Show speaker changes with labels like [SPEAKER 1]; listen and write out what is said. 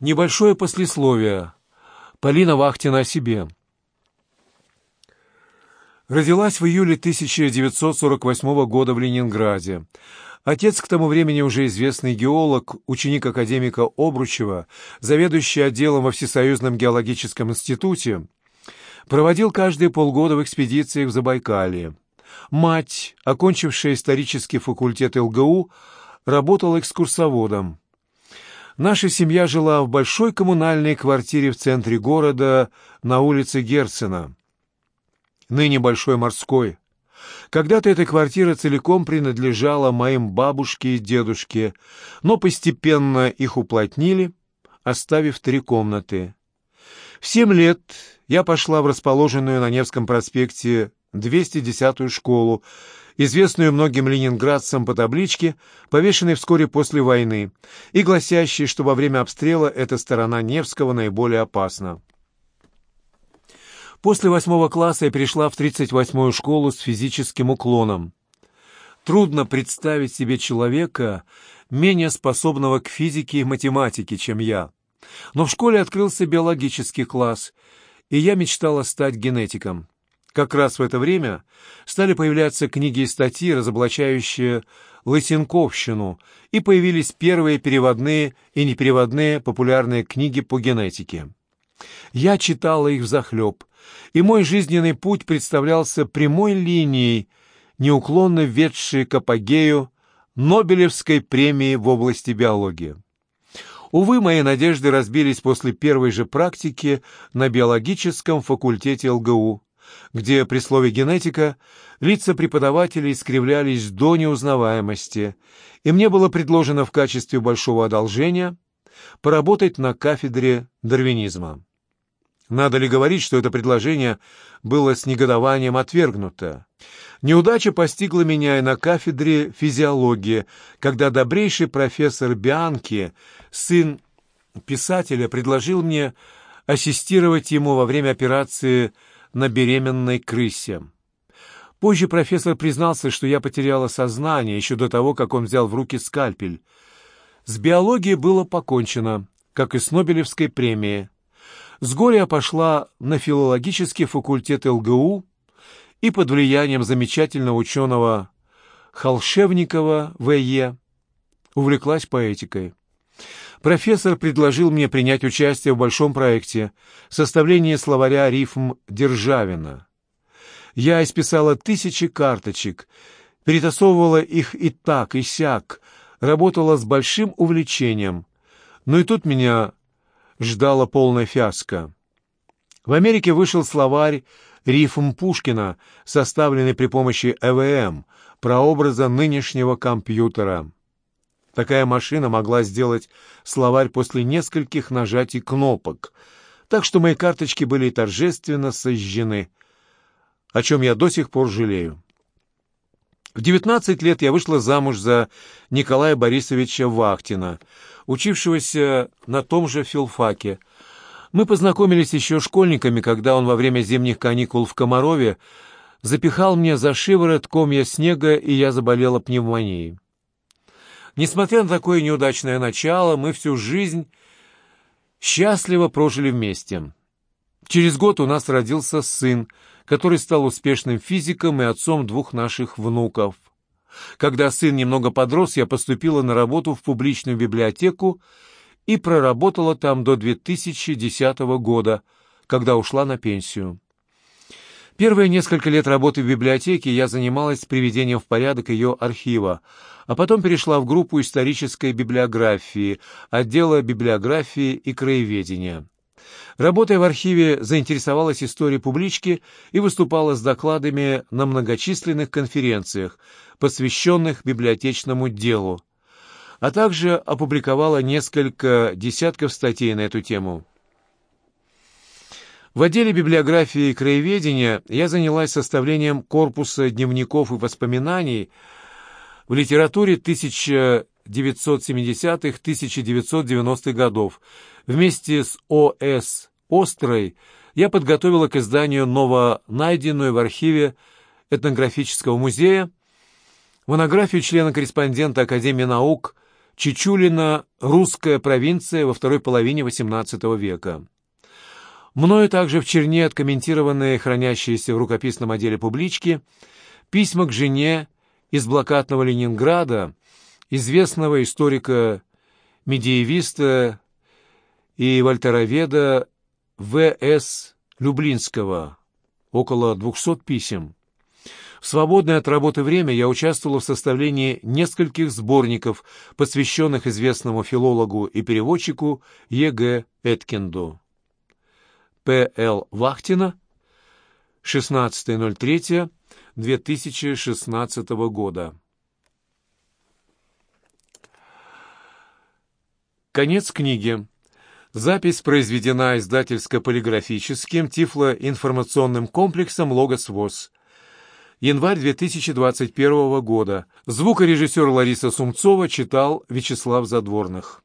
[SPEAKER 1] Небольшое послесловие. Полина Вахтина о себе. Родилась в июле 1948 года в Ленинграде. Отец, к тому времени уже известный геолог, ученик академика Обручева, заведующий отделом во Всесоюзном геологическом институте, проводил каждые полгода в экспедициях в Забайкалье. Мать, окончившая исторический факультет ЛГУ, работала экскурсоводом. Наша семья жила в большой коммунальной квартире в центре города на улице Герцена, ныне Большой Морской. Когда-то эта квартира целиком принадлежала моим бабушке и дедушке, но постепенно их уплотнили, оставив три комнаты. В семь лет я пошла в расположенную на Невском проспекте 210-ю школу, известную многим ленинградцам по табличке, повешенной вскоре после войны, и гласящей, что во время обстрела эта сторона Невского наиболее опасна. После восьмого класса я перешла в 38-ю школу с физическим уклоном. Трудно представить себе человека, менее способного к физике и математике, чем я. Но в школе открылся биологический класс, и я мечтала стать генетиком. Как раз в это время стали появляться книги и статьи, разоблачающие лысенковщину, и появились первые переводные и непереводные популярные книги по генетике. Я читала их взахлеб, и мой жизненный путь представлялся прямой линией, неуклонно ведшей к апогею Нобелевской премии в области биологии. Увы, мои надежды разбились после первой же практики на биологическом факультете ЛГУ где при слове «генетика» лица преподавателей искривлялись до неузнаваемости, и мне было предложено в качестве большого одолжения поработать на кафедре дарвинизма. Надо ли говорить, что это предложение было с негодованием отвергнуто? Неудача постигла меня и на кафедре физиологии, когда добрейший профессор Бианки, сын писателя, предложил мне ассистировать ему во время операции на беременной крысе. Позже профессор признался, что я потеряла сознание еще до того, как он взял в руки скальпель. С биологией было покончено, как и с Нобелевской премией. С горя пошла на филологический факультет ЛГУ и под влиянием замечательного ученого Холшевникова В.Е. увлеклась поэтикой профессор предложил мне принять участие в большом проекте составления словаря рифм Державина. Я исписала тысячи карточек, перетасовывала их и так, и сяк, работала с большим увлечением. Но и тут меня ждала полная фиаско. В Америке вышел словарь рифм Пушкина, составленный при помощи ЭВМ, прообраза нынешнего компьютера. Такая машина могла сделать словарь после нескольких нажатий кнопок, так что мои карточки были торжественно сожжены, о чем я до сих пор жалею. В 19 лет я вышла замуж за Николая Борисовича Вахтина, учившегося на том же филфаке. Мы познакомились еще школьниками, когда он во время зимних каникул в Комарове запихал мне за шиворот комья снега, и я заболела пневмонией. Несмотря на такое неудачное начало, мы всю жизнь счастливо прожили вместе. Через год у нас родился сын, который стал успешным физиком и отцом двух наших внуков. Когда сын немного подрос, я поступила на работу в публичную библиотеку и проработала там до 2010 года, когда ушла на пенсию. Первые несколько лет работы в библиотеке я занималась приведением в порядок ее архива, а потом перешла в группу исторической библиографии, отдела библиографии и краеведения. Работая в архиве, заинтересовалась историей публички и выступала с докладами на многочисленных конференциях, посвященных библиотечному делу, а также опубликовала несколько десятков статей на эту тему. В отделе библиографии и краеведения я занялась составлением корпуса дневников и воспоминаний в литературе 1970-1990-х годов. Вместе с О.С. Острой я подготовила к изданию новонайденную в архиве этнографического музея монографию члена-корреспондента Академии наук Чичулина «Русская провинция во второй половине XVIII века». Мною также в черне откомментированные, хранящиеся в рукописном отделе публички, письма к жене из блокадного Ленинграда, известного историка-медиевиста и вольтероведа В.С. Люблинского, около 200 писем. В свободное от работы время я участвовал в составлении нескольких сборников, посвященных известному филологу и переводчику Е.Г. Эткинду. П.Л. Вахтина, 16.03.2016 года. Конец книги. Запись произведена издательско-полиграфическим тифлоинформационным комплексом «Логос ВОЗ». Январь 2021 года. Звукорежиссер Лариса Сумцова читал Вячеслав Задворных.